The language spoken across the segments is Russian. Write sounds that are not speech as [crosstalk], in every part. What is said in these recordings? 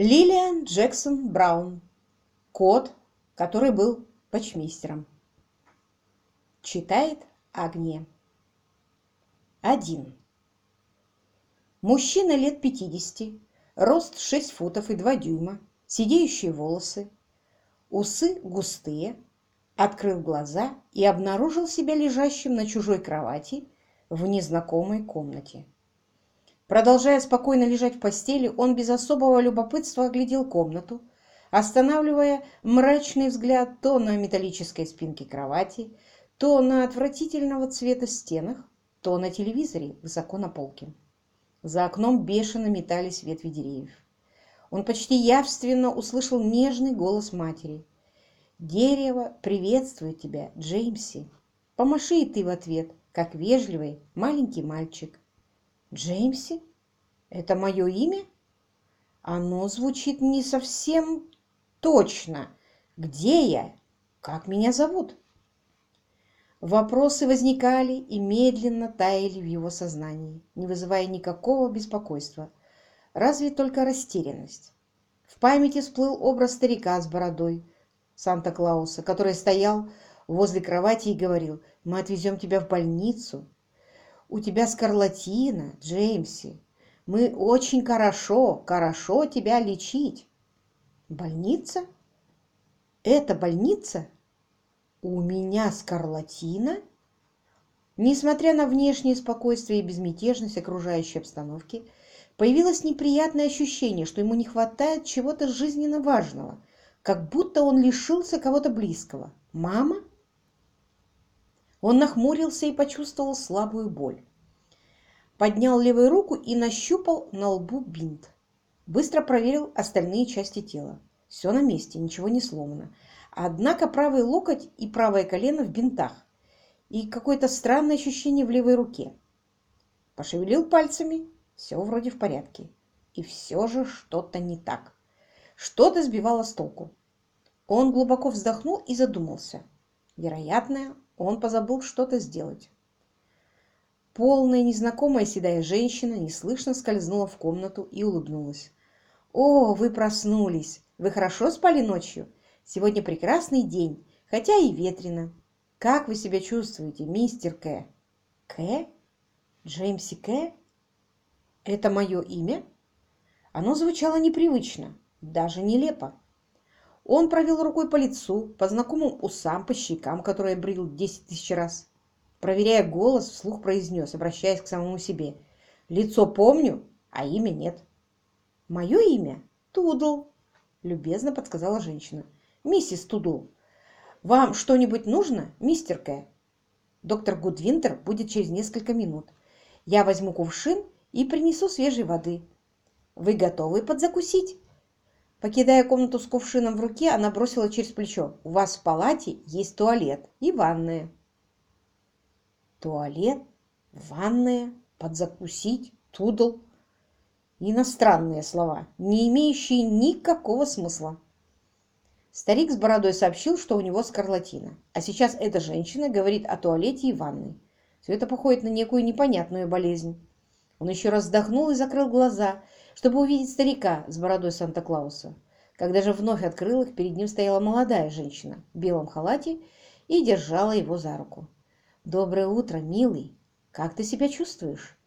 Лилиан Джексон Браун. Кот, который был почмейстером. Читает Агния. Один. Мужчина лет 50, рост 6 футов и 2 дюйма, сидеющие волосы, усы густые, открыл глаза и обнаружил себя лежащим на чужой кровати в незнакомой комнате. Продолжая спокойно лежать в постели, он без особого любопытства оглядел комнату, останавливая мрачный взгляд то на металлической спинке кровати, то на отвратительного цвета стенах, то на телевизоре высоко на полке. За окном бешено метались ветви деревьев. Он почти явственно услышал нежный голос матери. «Дерево приветствует тебя, Джеймси. Помаши и ты в ответ, как вежливый маленький мальчик». Джеймси? Это мое имя? Оно звучит не совсем точно. Где я? Как меня зовут? Вопросы возникали и медленно таяли в его сознании, не вызывая никакого беспокойства, разве только растерянность. В памяти всплыл образ старика с бородой, Санта-Клауса, который стоял возле кровати и говорил, «Мы отвезем тебя в больницу, у тебя скарлатина, Джеймси. Мы очень хорошо, хорошо тебя лечить. Больница? Это больница? У меня скарлатина? Несмотря на внешнее спокойствие и безмятежность окружающей обстановки, появилось неприятное ощущение, что ему не хватает чего-то жизненно важного, как будто он лишился кого-то близкого. Мама? Он нахмурился и почувствовал слабую боль. Поднял левую руку и нащупал на лбу бинт. Быстро проверил остальные части тела. Все на месте, ничего не сломано. Однако правый локоть и правое колено в бинтах. И какое-то странное ощущение в левой руке. Пошевелил пальцами. Все вроде в порядке. И все же что-то не так. Что-то сбивало с толку. Он глубоко вздохнул и задумался. Вероятно, он позабыл что-то сделать. Полная незнакомая седая женщина неслышно скользнула в комнату и улыбнулась. «О, вы проснулись! Вы хорошо спали ночью? Сегодня прекрасный день, хотя и ветрено. Как вы себя чувствуете, мистер К?» «К? Джеймси К? Это мое имя?» Оно звучало непривычно, даже нелепо. Он провел рукой по лицу, по знакомым усам, по щекам, которые брил десять тысяч раз. Проверяя голос, вслух произнес, обращаясь к самому себе. «Лицо помню, а имя нет». «Мое имя Тудл», — любезно подсказала женщина. «Миссис Тудл, вам что-нибудь нужно, мистер К?» «Доктор Гудвинтер будет через несколько минут. Я возьму кувшин и принесу свежей воды. Вы готовы подзакусить?» Покидая комнату с кувшином в руке, она бросила через плечо. «У вас в палате есть туалет и ванная». Туалет, ванная, подзакусить, тудл. Иностранные слова, не имеющие никакого смысла. Старик с бородой сообщил, что у него скарлатина. А сейчас эта женщина говорит о туалете и ванной. Все это походит на некую непонятную болезнь. Он еще раз вздохнул и закрыл глаза, чтобы увидеть старика с бородой Санта-Клауса. Когда же вновь открыл их, перед ним стояла молодая женщина в белом халате и держала его за руку. «Доброе утро, милый! Как ты себя чувствуешь?»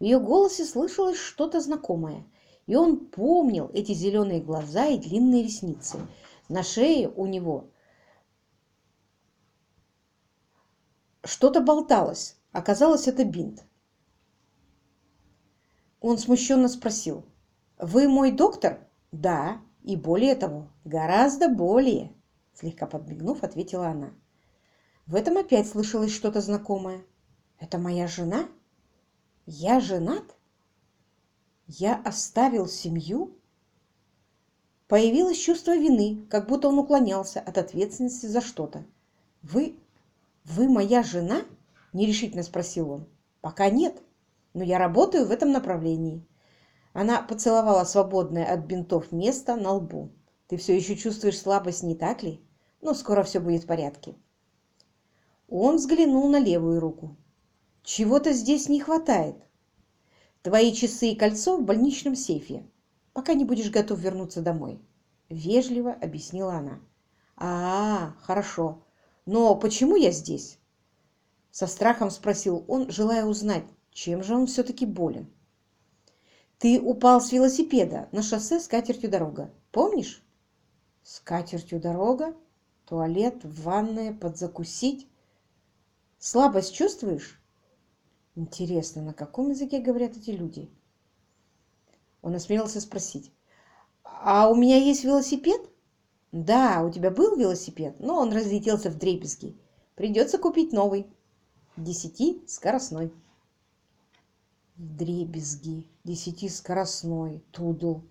В ее голосе слышалось что-то знакомое, и он помнил эти зеленые глаза и длинные ресницы. На шее у него что-то болталось. Оказалось, это бинт. Он смущенно спросил. «Вы мой доктор?» «Да, и более того, гораздо более», слегка подмигнув, ответила она. В этом опять слышалось что-то знакомое. «Это моя жена? Я женат? Я оставил семью?» Появилось чувство вины, как будто он уклонялся от ответственности за что-то. «Вы... вы моя жена?» – нерешительно спросил он. «Пока нет но я работаю в этом направлении. Она поцеловала свободное от бинтов место на лбу. Ты все еще чувствуешь слабость, не так ли? Но скоро все будет в порядке. Он взглянул на левую руку. Чего-то здесь не хватает. Твои часы и кольцо в больничном сейфе. пока не будешь готов вернуться домой», — вежливо объяснила она. «А, хорошо. Но почему я здесь?» Со страхом спросил он, желая узнать, чем же он все-таки болен. «Ты упал с велосипеда на шоссе с катертью дорога. Помнишь?» «С катертью дорога? Туалет, ванная, подзакусить? Слабость чувствуешь?» Интересно, на каком языке говорят эти люди? Он осмелился спросить. «А у меня есть велосипед?» «Да, у тебя был велосипед, но он разлетелся в дребезги. Придется купить новый. Десятискоростной». Дребезги, десятискоростной, тудл.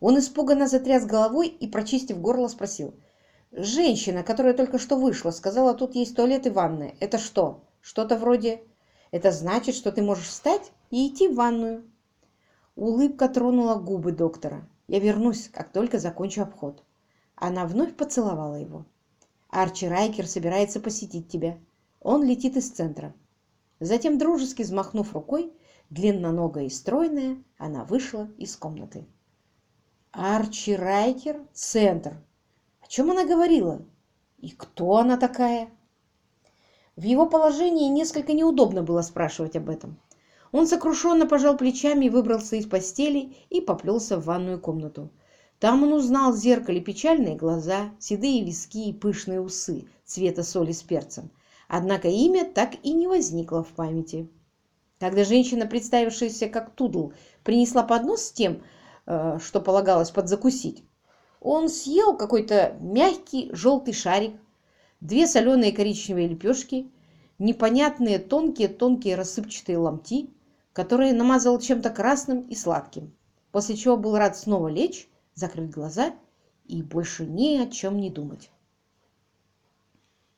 Он испуганно затряс головой и, прочистив горло, спросил. «Женщина, которая только что вышла, сказала, тут есть туалет и ванная. Это что? Что-то вроде это значит, что ты можешь встать и идти в ванную. Улыбка тронула губы доктора. Я вернусь, как только закончу обход. Она вновь поцеловала его. Арчи Райкер собирается посетить тебя. Он летит из центра. Затем, дружески взмахнув рукой, длинноногая и стройная, она вышла из комнаты. Арчи Райкер? Центр. О чем она говорила? И кто она такая? В его положении несколько неудобно было спрашивать об этом. Он сокрушенно пожал плечами, выбрался из постели и поплелся в ванную комнату. Там он узнал в зеркале печальные глаза, седые виски и пышные усы цвета соли с перцем. Однако имя так и не возникло в памяти. Когда женщина, представившаяся как Тудл, принесла поднос с тем, э, что полагалось подзакусить, он съел какой-то мягкий желтый шарик, две соленые коричневые лепешки, непонятные тонкие-тонкие рассыпчатые ломти, которые намазал чем-то красным и сладким, после чего был рад снова лечь, закрыть глаза и больше ни о чем не думать.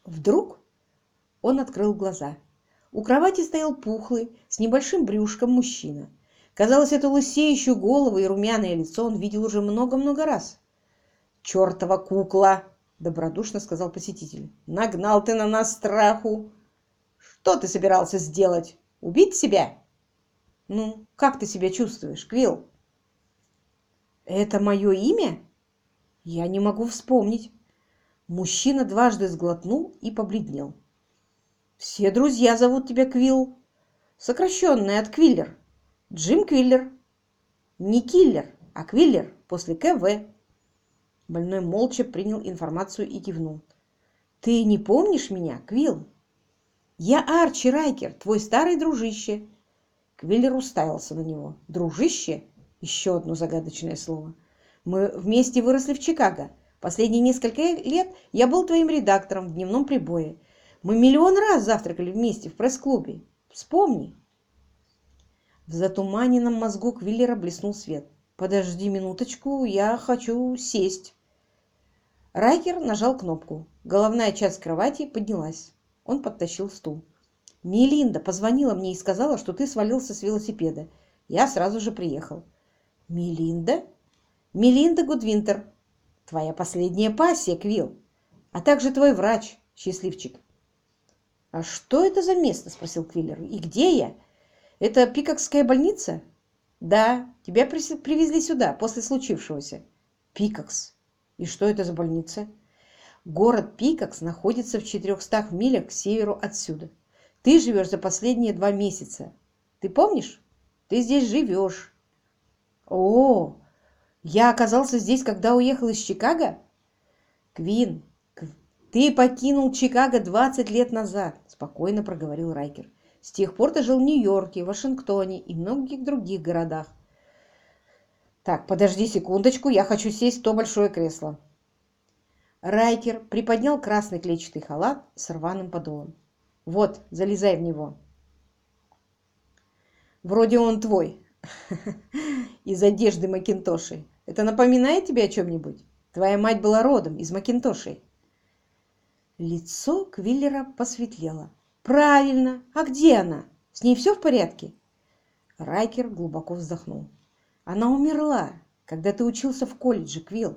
Вдруг он открыл глаза. У кровати стоял пухлый, с небольшим брюшком мужчина. Казалось, эту лысеющую голову и румяное лицо он видел уже много-много раз. «Чертова кукла!» — добродушно сказал посетитель. «Нагнал ты на нас страху! Что ты собирался сделать? Убить себя?» «Ну, как ты себя чувствуешь, Квилл?» «Это мое имя?» «Я не могу вспомнить». Мужчина дважды сглотнул и побледнел. «Все друзья зовут тебя Квилл. Сокращенное от Квиллер. Джим Квиллер. Не Киллер, а Квиллер после КВ. Больной молча принял информацию и кивнул. «Ты не помнишь меня, Квилл?» «Я Арчи Райкер, твой старый дружище». Квиллер уставился на него. «Дружище?» Еще одно загадочное слово. «Мы вместе выросли в Чикаго. Последние несколько лет я был твоим редактором в дневном прибое. Мы миллион раз завтракали вместе в пресс-клубе. Вспомни!» В затуманенном мозгу Квиллера блеснул свет. «Подожди минуточку, я хочу сесть». Райкер нажал кнопку. Головная часть кровати поднялась. Он подтащил стул. «Мелинда позвонила мне и сказала, что ты свалился с велосипеда. Я сразу же приехал». «Мелинда?» «Мелинда Гудвинтер. Твоя последняя пассия, Квилл. А также твой врач, счастливчик». «А что это за место?» – спросил Квиллер. «И где я? Это Пикокская больница?» «Да, тебя привезли сюда после случившегося». «Пикокс. И что это за больница? Город Пикакс находится в 400 милях к северу отсюда. Ты живешь за последние два месяца. Ты помнишь? Ты здесь живешь. О, я оказался здесь, когда уехал из Чикаго? Квин, ты покинул Чикаго 20 лет назад, спокойно проговорил Райкер. С тех пор ты жил в Нью-Йорке, Вашингтоне и многих других городах. Так, подожди секундочку, я хочу сесть в то большое кресло. Райкер приподнял красный клетчатый халат с рваным подолом. Вот, залезай в него. Вроде он твой. [laughs] Из одежды Макинтоши. Это напоминает тебе о чем-нибудь? Твоя мать была родом из Макинтоши. Лицо Квиллера посветлело. Правильно. А где она? С ней все в порядке? Райкер глубоко вздохнул. Она умерла, когда ты учился в колледже, Квилл.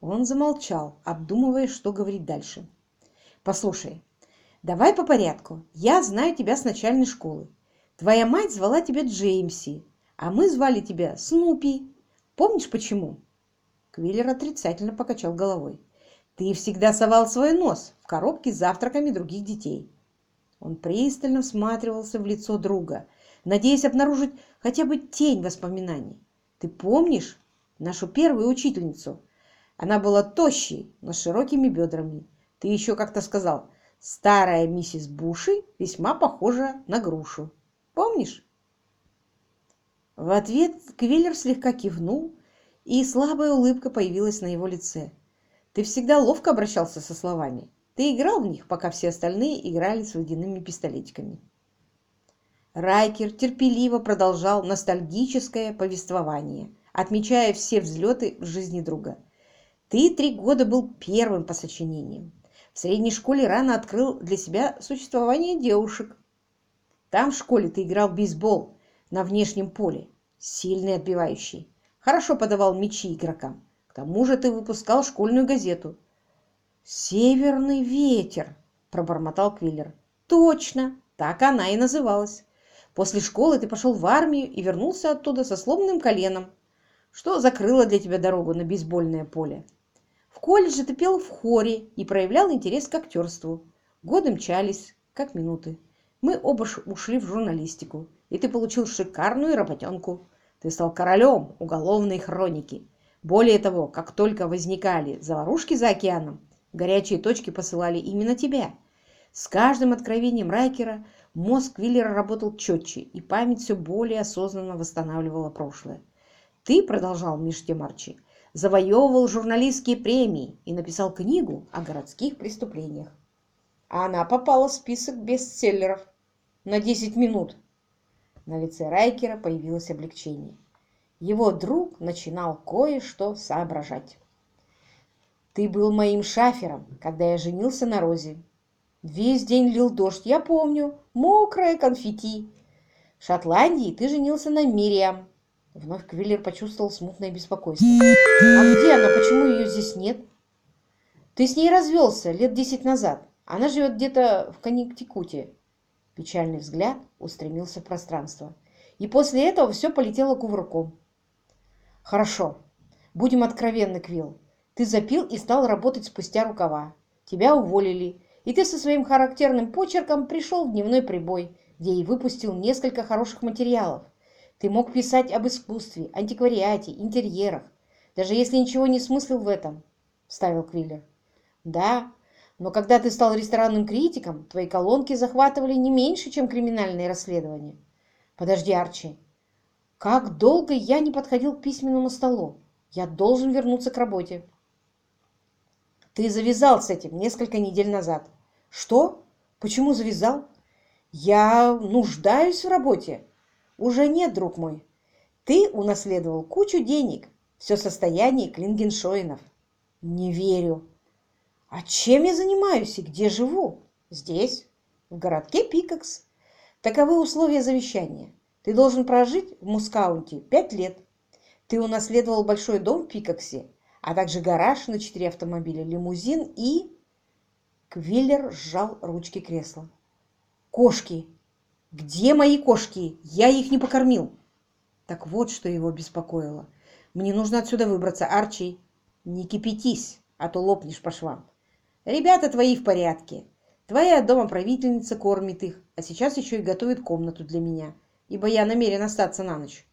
Он замолчал, обдумывая, что говорить дальше. Послушай, давай по порядку. Я знаю тебя с начальной школы. Твоя мать звала тебя Джеймси, а мы звали тебя Снупи. Помнишь, почему?» Квиллер отрицательно покачал головой. «Ты всегда совал свой нос в коробке с завтраками других детей». Он пристально всматривался в лицо друга, надеясь обнаружить хотя бы тень воспоминаний. «Ты помнишь нашу первую учительницу? Она была тощей, но с широкими бедрами. Ты еще как-то сказал, старая миссис Буши весьма похожа на грушу. Помнишь?» В ответ Квиллер слегка кивнул, и слабая улыбка появилась на его лице. «Ты всегда ловко обращался со словами. Ты играл в них, пока все остальные играли с водяными пистолетиками». Райкер терпеливо продолжал ностальгическое повествование, отмечая все взлеты в жизни друга. «Ты три года был первым по сочинениям. В средней школе рано открыл для себя существование девушек. Там в школе ты играл в бейсбол, на внешнем поле, сильный отбивающий. Хорошо подавал мячи игрокам. К тому же ты выпускал школьную газету. «Северный ветер», — пробормотал Квиллер. «Точно, так она и называлась. После школы ты пошел в армию и вернулся оттуда со сломанным коленом, что закрыло для тебя дорогу на бейсбольное поле. В колледже ты пел в хоре и проявлял интерес к актерству. Годы мчались, как минуты. Мы оба ушли в журналистику и ты получил шикарную работенку. Ты стал королем уголовной хроники. Более того, как только возникали заварушки за океаном, горячие точки посылали именно тебя. С каждым откровением Райкера мозг Виллера работал четче, и память все более осознанно восстанавливала прошлое. Ты, продолжал меж тем завоевывал журналистские премии и написал книгу о городских преступлениях. А она попала в список бестселлеров на 10 минут. На лице Райкера появилось облегчение. Его друг начинал кое-что соображать. «Ты был моим шафером, когда я женился на Розе. Весь день лил дождь, я помню, мокрое конфетти. В Шотландии ты женился на Мириам». Вновь Квиллер почувствовал смутное беспокойство. «А где она? Почему ее здесь нет?» «Ты с ней развелся лет десять назад. Она живет где-то в Коннектикуте. Печальный взгляд устремился в пространство. И после этого все полетело кувырком. Хорошо. Будем откровенны, Квилл. Ты запил и стал работать спустя рукава. Тебя уволили, и ты со своим характерным почерком пришел в дневной прибой, где и выпустил несколько хороших материалов. Ты мог писать об искусстве, антиквариате, интерьерах, даже если ничего не смыслил в этом, — вставил Квиллер. Да, но когда ты стал ресторанным критиком, твои колонки захватывали не меньше, чем криминальные расследования. Подожди, Арчи. Как долго я не подходил к письменному столу? Я должен вернуться к работе. Ты завязал с этим несколько недель назад. Что? Почему завязал? Я нуждаюсь в работе. Уже нет, друг мой. Ты унаследовал кучу денег, все состояние Клингеншоинов. Не верю. А чем я занимаюсь и где живу? Здесь, в городке Пикакс. Таковы условия завещания. Ты должен прожить в Мускаунте пять лет. Ты унаследовал большой дом в Пикаксе, а также гараж на четыре автомобиля, лимузин и... Квиллер сжал ручки кресла. «Кошки! Где мои кошки? Я их не покормил!» Так вот, что его беспокоило. «Мне нужно отсюда выбраться, Арчи. Не кипятись, а то лопнешь по швам. Ребята твои в порядке. Твоя домоправительница кормит их, а сейчас еще и готовит комнату для меня, ибо я намерен остаться на ночь.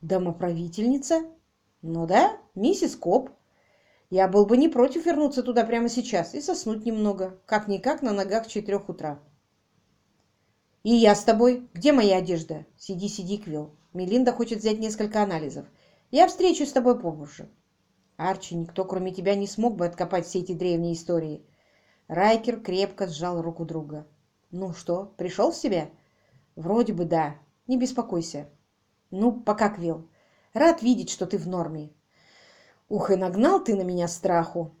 Домоправительница? Ну да, миссис Коп. Я был бы не против вернуться туда прямо сейчас и соснуть немного, как-никак на ногах четырех утра. И я с тобой. Где моя одежда? Сиди, сиди, Квилл. Мелинда хочет взять несколько анализов. Я встречусь с тобой позже. Арчи, никто, кроме тебя, не смог бы откопать все эти древние истории. Райкер крепко сжал руку друга. Ну что, пришел в себя? Вроде бы да. Не беспокойся. Ну, пока, Квилл. Рад видеть, что ты в норме. Ух, и нагнал ты на меня страху.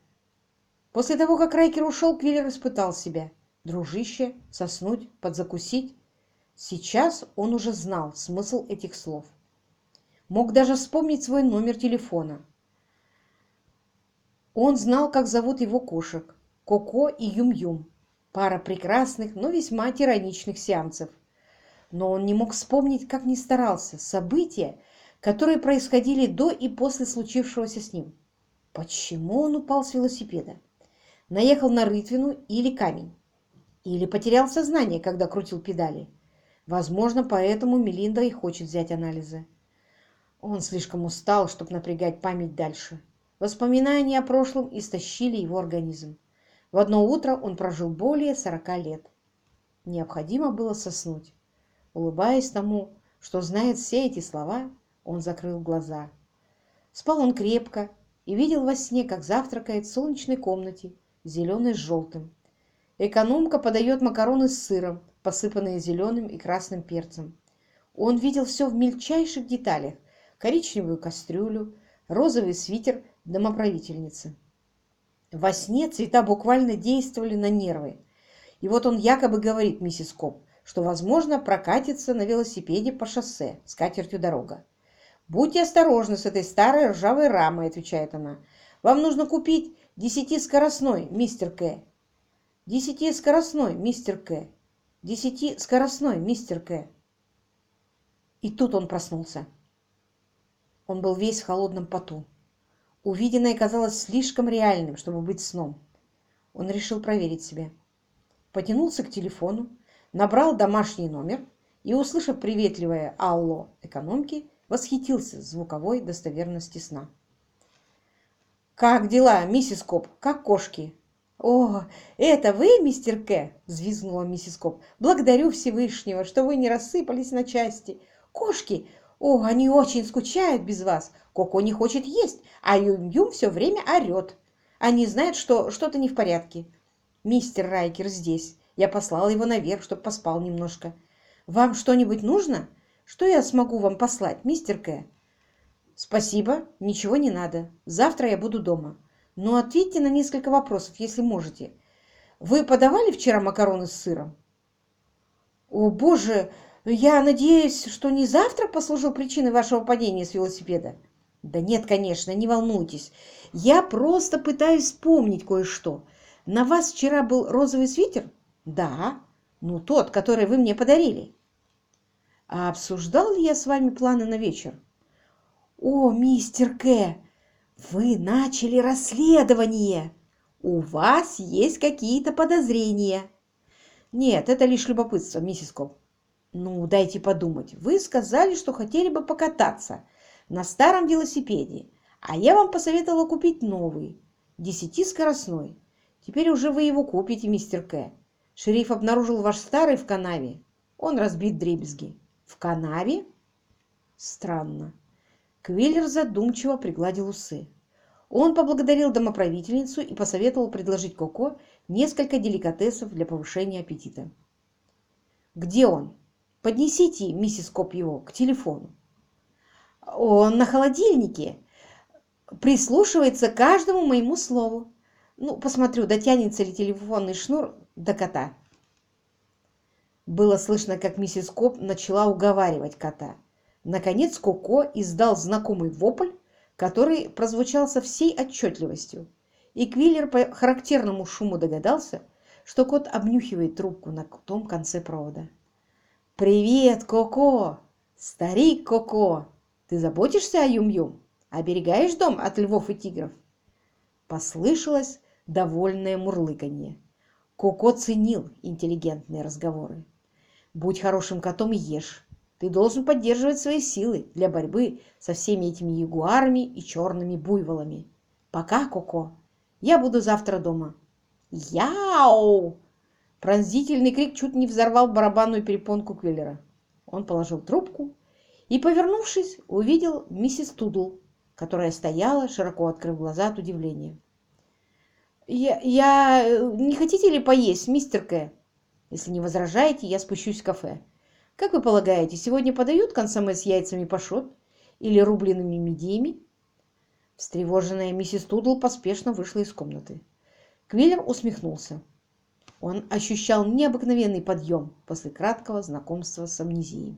После того, как Райкер ушел, Квиллер испытал себя. Дружище, соснуть, подзакусить. Сейчас он уже знал смысл этих слов. Мог даже вспомнить свой номер телефона. Он знал, как зовут его кошек – Коко и Юм-Юм, пара прекрасных, но весьма тираничных сеансов. Но он не мог вспомнить, как ни старался, события, которые происходили до и после случившегося с ним. Почему он упал с велосипеда? Наехал на рытвину или камень? Или потерял сознание, когда крутил педали? Возможно, поэтому Мелинда и хочет взять анализы. Он слишком устал, чтобы напрягать память дальше. Воспоминания о прошлом истощили его организм. В одно утро он прожил более сорока лет. Необходимо было соснуть. Улыбаясь тому, что знает все эти слова, он закрыл глаза. Спал он крепко и видел во сне, как завтракает в солнечной комнате, зеленой с желтым. Экономка подает макароны с сыром, посыпанные зеленым и красным перцем. Он видел все в мельчайших деталях. Коричневую кастрюлю, розовый свитер домоправительницы. Во сне цвета буквально действовали на нервы. И вот он якобы говорит миссис Коп, что, возможно, прокатится на велосипеде по шоссе с катертью дорога. «Будьте осторожны с этой старой ржавой рамой», — отвечает она. «Вам нужно купить десятискоростной, мистер К. Десятискоростной, мистер К. Десятискоростной, мистер К». И тут он проснулся. Он был весь в холодном поту. Увиденное казалось слишком реальным, чтобы быть сном. Он решил проверить себя. Потянулся к телефону, набрал домашний номер и, услышав приветливое «Алло» экономки, восхитился звуковой достоверности сна. «Как дела, миссис Коп? Как кошки?» «О, это вы, мистер К?» – взвизгнула миссис Коп. «Благодарю Всевышнего, что вы не рассыпались на части. Кошки, о, они очень скучают без вас. Коко не хочет есть, а Юм-Юм все время орет. Они знают, что что-то не в порядке. Мистер Райкер здесь. Я послала его наверх, чтобы поспал немножко. Вам что-нибудь нужно? Что я смогу вам послать, мистер К? Спасибо, ничего не надо. Завтра я буду дома. Но ответьте на несколько вопросов, если можете. Вы подавали вчера макароны с сыром? О, боже, я надеюсь, что не завтра послужил причиной вашего падения с велосипеда. Да нет, конечно, не волнуйтесь. Я просто пытаюсь вспомнить кое-что. На вас вчера был розовый свитер? Да, ну тот, который вы мне подарили. А обсуждал ли я с вами планы на вечер? О, мистер К, вы начали расследование. У вас есть какие-то подозрения. Нет, это лишь любопытство, миссис Коп. Ну, дайте подумать. Вы сказали, что хотели бы покататься на старом велосипеде, а я вам посоветовала купить новый, десятискоростной. Теперь уже вы его купите, мистер К. Шериф обнаружил ваш старый в канаве. Он разбит дребезги. В канаве? Странно. Квиллер задумчиво пригладил усы. Он поблагодарил домоправительницу и посоветовал предложить Коко несколько деликатесов для повышения аппетита. «Где он? Поднесите, миссис Коп, его к телефону». «Он на холодильнике. Прислушивается к каждому моему слову. Ну, посмотрю, дотянется ли телефонный шнур до кота. Было слышно, как миссис Коп начала уговаривать кота. Наконец Коко издал знакомый вопль, который прозвучал со всей отчетливостью. И Квиллер по характерному шуму догадался, что кот обнюхивает трубку на том конце провода. «Привет, Коко! Старик Коко! Ты заботишься о Юм-Юм? Оберегаешь дом от львов и тигров?» Послышалось довольное мурлыканье. Коко ценил интеллигентные разговоры. «Будь хорошим котом и ешь. Ты должен поддерживать свои силы для борьбы со всеми этими ягуарами и черными буйволами. Пока, Коко. Я буду завтра дома». «Яу!» Пронзительный крик чуть не взорвал барабанную перепонку Квиллера. Он положил трубку и, повернувшись, увидел миссис Тудл, которая стояла, широко открыв глаза от удивления. Я, я... Э, не хотите ли поесть, мистер К? Если не возражаете, я спущусь в кафе. Как вы полагаете, сегодня подают консоме с яйцами пашот или рубленными мидиями? Встревоженная миссис Тудл поспешно вышла из комнаты. Квиллер усмехнулся. Он ощущал необыкновенный подъем после краткого знакомства с амнезией.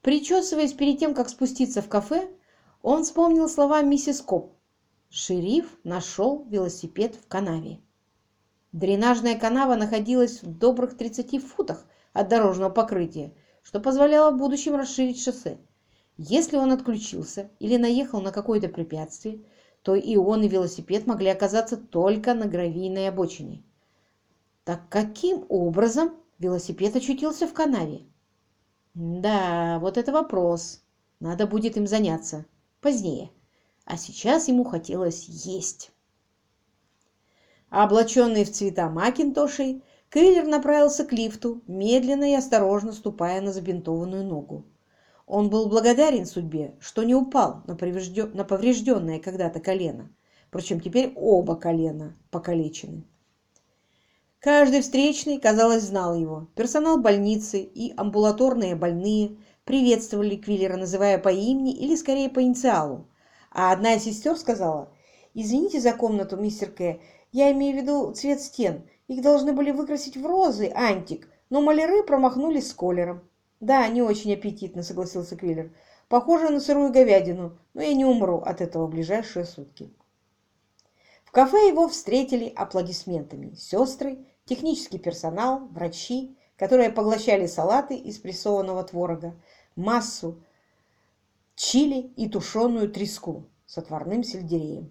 Причесываясь перед тем, как спуститься в кафе, он вспомнил слова миссис Коп Шериф нашел велосипед в канаве. Дренажная канава находилась в добрых 30 футах от дорожного покрытия, что позволяло в будущем расширить шоссе. Если он отключился или наехал на какое-то препятствие, то и он, и велосипед могли оказаться только на гравийной обочине. Так каким образом велосипед очутился в канаве? Да, вот это вопрос. Надо будет им заняться. Позднее. А сейчас ему хотелось есть. Облаченный в цвета макинтошей, Квиллер направился к лифту, медленно и осторожно ступая на забинтованную ногу. Он был благодарен судьбе, что не упал на, на поврежденное когда-то колено. Впрочем, теперь оба колена покалечены. Каждый встречный, казалось, знал его. Персонал больницы и амбулаторные больные приветствовали Квиллера, называя по имени или скорее по инициалу. А одна из сестер сказала, «Извините за комнату, мистер К. Я имею в виду цвет стен. Их должны были выкрасить в розы, антик, но маляры промахнулись с колером. «Да, не очень аппетитно», — согласился Квиллер. «Похоже на сырую говядину, но я не умру от этого в ближайшие сутки». В кафе его встретили аплодисментами. Сестры, технический персонал, врачи, которые поглощали салаты из прессованного творога, массу чили и тушеную треску с отварным сельдереем.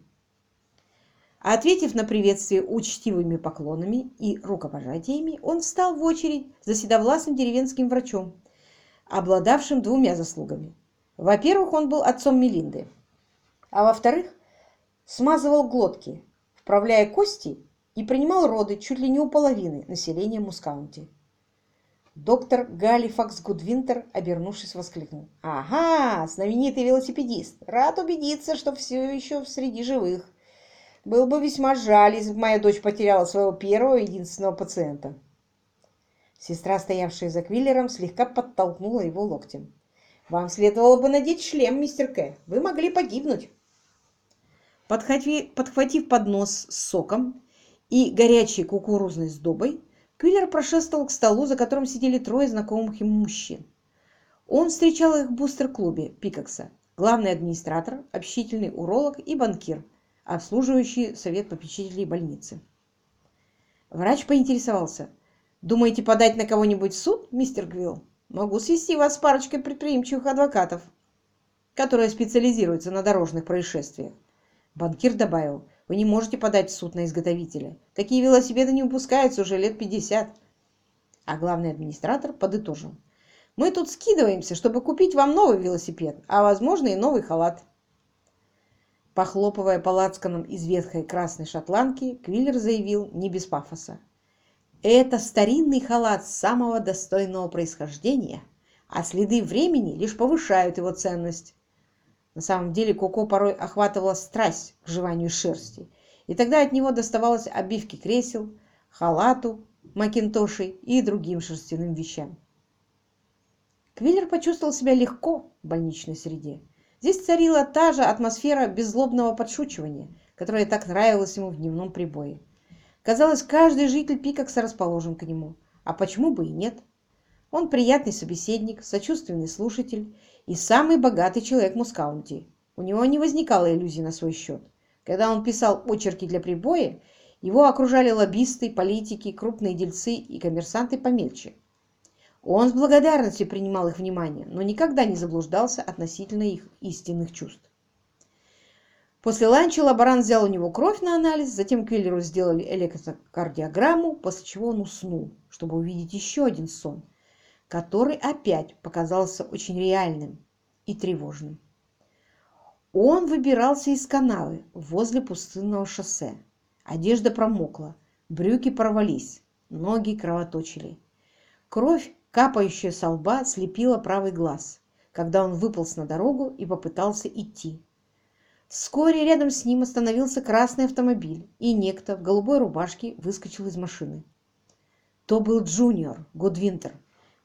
Ответив на приветствие учтивыми поклонами и рукопожатиями, он встал в очередь за седовласым деревенским врачом, обладавшим двумя заслугами. Во-первых, он был отцом Мелинды, а во-вторых, смазывал глотки, вправляя кости и принимал роды чуть ли не у половины населения Мускаунти. Доктор Галифакс Гудвинтер, обернувшись, воскликнул. «Ага, знаменитый велосипедист! Рад убедиться, что все еще среди живых. Был бы весьма жаль, если бы моя дочь потеряла своего первого единственного пациента». Сестра, стоявшая за Квиллером, слегка подтолкнула его локтем. «Вам следовало бы надеть шлем, мистер К. Вы могли погибнуть». Подхватив поднос с соком и горячей кукурузной сдобой, Квиллер прошествовал к столу, за которым сидели трое знакомых ему мужчин. Он встречал их в бустер-клубе Пикакса, главный администратор, общительный уролог и банкир, обслуживающий совет попечителей больницы. Врач поинтересовался, Думаете подать на кого-нибудь в суд, мистер Гвилл? Могу свести вас с парочкой предприимчивых адвокатов, которые специализируются на дорожных происшествиях. Банкир добавил, вы не можете подать в суд на изготовителя. Такие велосипеды не выпускаются уже лет 50. А главный администратор подытожил. Мы тут скидываемся, чтобы купить вам новый велосипед, а, возможно, и новый халат. Похлопывая по лацканам из ветхой красной шотландки, Квиллер заявил не без пафоса. Это старинный халат самого достойного происхождения, а следы времени лишь повышают его ценность. На самом деле Коко порой охватывала страсть к жеванию шерсти, и тогда от него доставалось обивки кресел, халату, макинтоши и другим шерстяным вещам. Квиллер почувствовал себя легко в больничной среде. Здесь царила та же атмосфера беззлобного подшучивания, которая так нравилась ему в дневном прибое. Казалось, каждый житель Пикакса расположен к нему. А почему бы и нет? Он приятный собеседник, сочувственный слушатель и самый богатый человек Мускаунти. У него не возникало иллюзий на свой счет. Когда он писал очерки для прибоя, его окружали лоббисты, политики, крупные дельцы и коммерсанты помельче. Он с благодарностью принимал их внимание, но никогда не заблуждался относительно их истинных чувств. После ланча лаборант взял у него кровь на анализ, затем Квиллеру сделали электрокардиограмму, после чего он уснул, чтобы увидеть еще один сон, который опять показался очень реальным и тревожным. Он выбирался из канавы возле пустынного шоссе. Одежда промокла, брюки порвались, ноги кровоточили. Кровь, капающая со лба, слепила правый глаз, когда он выполз на дорогу и попытался идти. Вскоре рядом с ним остановился красный автомобиль, и некто в голубой рубашке выскочил из машины. То был Джуниор Гудвинтер,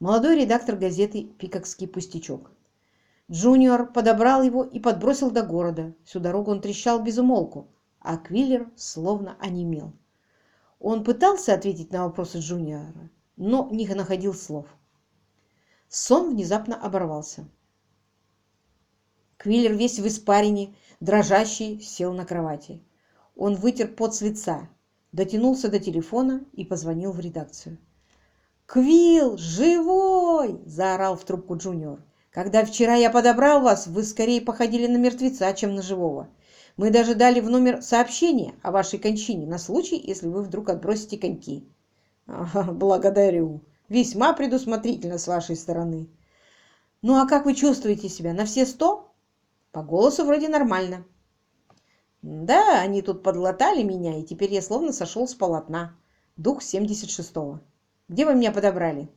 молодой редактор газеты «Пикокский пустячок». Джуниор подобрал его и подбросил до города. Всю дорогу он трещал без умолку, а Квиллер словно онемел. Он пытался ответить на вопросы Джуниора, но не находил слов. Сон внезапно оборвался. Квиллер весь в испарине, дрожащий, сел на кровати. Он вытер пот с лица, дотянулся до телефона и позвонил в редакцию. «Квилл, живой!» – заорал в трубку Джуниор. Когда вчера я подобрал вас, вы скорее походили на мертвеца, чем на живого. Мы даже дали в номер сообщение о вашей кончине на случай, если вы вдруг отбросите коньки. Благодарю. Весьма предусмотрительно с вашей стороны. Ну а как вы чувствуете себя? На все сто? По голосу вроде нормально. Да, они тут подлатали меня, и теперь я словно сошел с полотна. Дух 76-го. Где вы меня подобрали?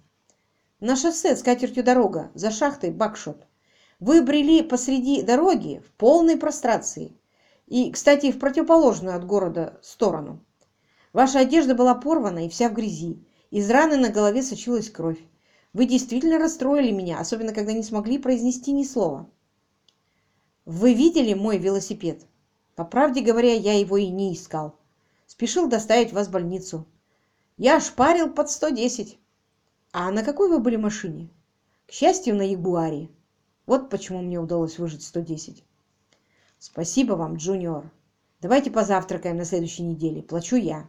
На шоссе с катертью дорога, за шахтой Бакшот. Вы брели посреди дороги в полной прострации. И, кстати, в противоположную от города сторону. Ваша одежда была порвана и вся в грязи. Из раны на голове сочилась кровь. Вы действительно расстроили меня, особенно когда не смогли произнести ни слова. Вы видели мой велосипед? По правде говоря, я его и не искал. Спешил доставить вас в больницу. Я шпарил под 110. А на какой вы были машине? К счастью, на Ягуаре. Вот почему мне удалось выжить 110. Спасибо вам, Джуниор. Давайте позавтракаем на следующей неделе. Плачу я.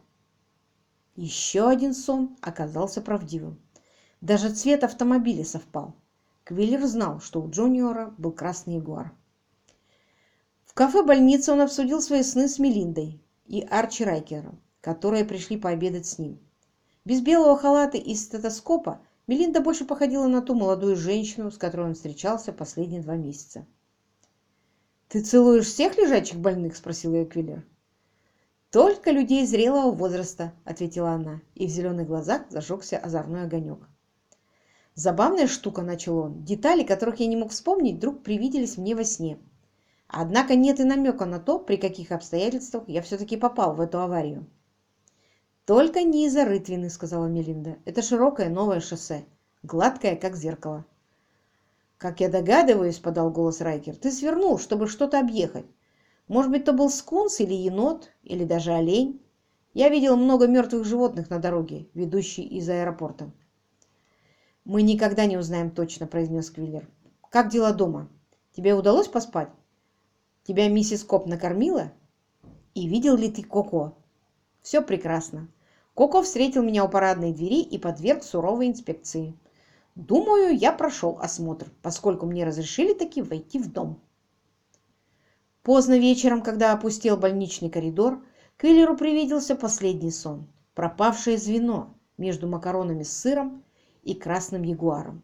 Еще один сон оказался правдивым. Даже цвет автомобиля совпал. Квиллер знал, что у Джуниора был красный ягуар. В кафе больницы он обсудил свои сны с Мелиндой и Арчи Райкером, которые пришли пообедать с ним. Без белого халата и стетоскопа Мелинда больше походила на ту молодую женщину, с которой он встречался последние два месяца. «Ты целуешь всех лежачих больных?» – спросил ее Квиллер. «Только людей зрелого возраста», – ответила она, и в зеленых глазах зажегся озорной огонек. «Забавная штука», – начал он. «Детали, которых я не мог вспомнить, вдруг привиделись мне во сне. Однако нет и намека на то, при каких обстоятельствах я все-таки попал в эту аварию». «Только не из-за рытвины», — сказала Мелинда. «Это широкое новое шоссе, гладкое, как зеркало». «Как я догадываюсь», — подал голос Райкер, — «ты свернул, чтобы что-то объехать. Может быть, то был скунс или енот, или даже олень. Я видел много мертвых животных на дороге, ведущей из аэропорта». «Мы никогда не узнаем точно», — произнес Квиллер. «Как дела дома? Тебе удалось поспать? Тебя миссис Коп накормила? И видел ли ты Коко?» «Все прекрасно. Коко встретил меня у парадной двери и подверг суровой инспекции. Думаю, я прошел осмотр, поскольку мне разрешили таки войти в дом. Поздно вечером, когда опустел больничный коридор, Квиллеру привиделся последний сон. Пропавшее звено между макаронами с сыром и красным ягуаром.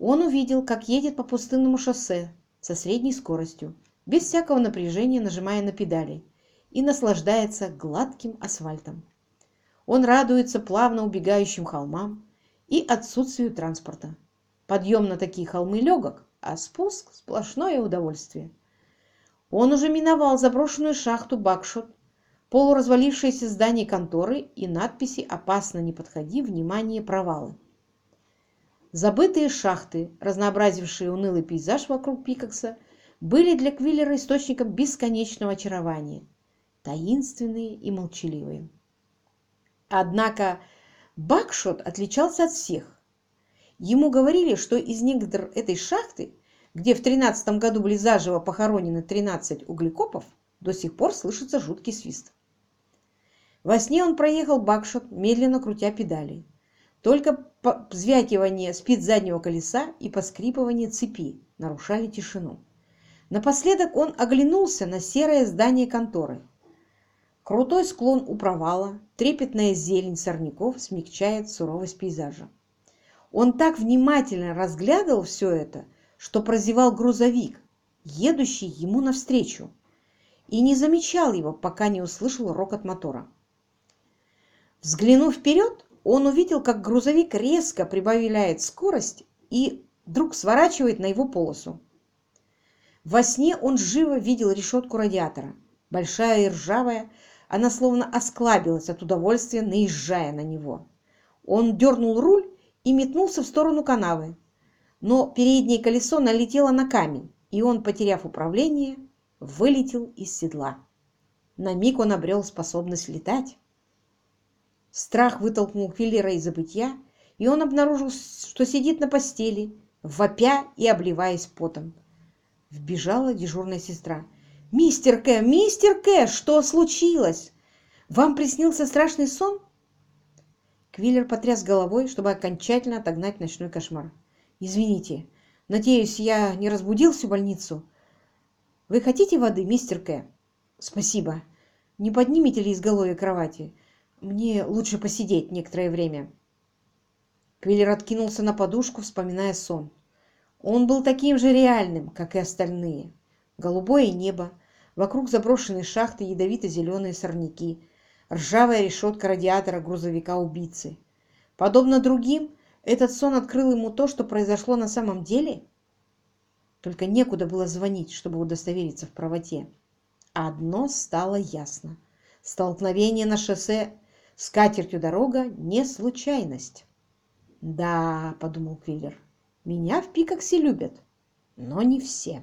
Он увидел, как едет по пустынному шоссе со средней скоростью, без всякого напряжения нажимая на педали, и наслаждается гладким асфальтом. Он радуется плавно убегающим холмам и отсутствию транспорта. Подъем на такие холмы легок, а спуск – сплошное удовольствие. Он уже миновал заброшенную шахту Бакшот, полуразвалившееся здание конторы и надписи «Опасно не подходи, внимание, провалы». Забытые шахты, разнообразившие унылый пейзаж вокруг Пикакса, были для Квиллера источником бесконечного очарования, таинственные и молчаливые. Однако Бакшот отличался от всех. Ему говорили, что из недр этой шахты, где в 13 году были заживо похоронены 13 углекопов, до сих пор слышится жуткий свист. Во сне он проехал Бакшот, медленно крутя педали. Только взвякивание спид заднего колеса и поскрипывание цепи нарушали тишину. Напоследок он оглянулся на серое здание конторы – Крутой склон у провала, трепетная зелень сорняков смягчает суровость пейзажа. Он так внимательно разглядывал все это, что прозевал грузовик, едущий ему навстречу, и не замечал его, пока не услышал рокот мотора. Взглянув вперед, он увидел, как грузовик резко прибавляет скорость и вдруг сворачивает на его полосу. Во сне он живо видел решетку радиатора, большая и ржавая, она словно осклабилась от удовольствия, наезжая на него. Он дернул руль и метнулся в сторону канавы. Но переднее колесо налетело на камень, и он, потеряв управление, вылетел из седла. На миг он обрел способность летать. Страх вытолкнул Филлера из забытья, и он обнаружил, что сидит на постели, вопя и обливаясь потом. Вбежала дежурная сестра. «Мистер К, мистер К, что случилось? Вам приснился страшный сон?» Квиллер потряс головой, чтобы окончательно отогнать ночной кошмар. «Извините, Надеюсь, я не разбудил всю больницу? Вы хотите воды, мистер К? Спасибо. Не поднимете ли изголовье кровати? Мне лучше посидеть некоторое время. Квиллер откинулся на подушку, вспоминая сон. Он был таким же реальным, как и остальные. Голубое небо, вокруг заброшенной шахты ядовито-зеленые сорняки, ржавая решетка радиатора грузовика-убийцы. Подобно другим, этот сон открыл ему то, что произошло на самом деле. Только некуда было звонить, чтобы удостовериться в правоте. Одно стало ясно. Столкновение на шоссе с катертью дорога не случайность. «Да», — подумал Квиллер, — «меня в Пикаксе любят, но не все».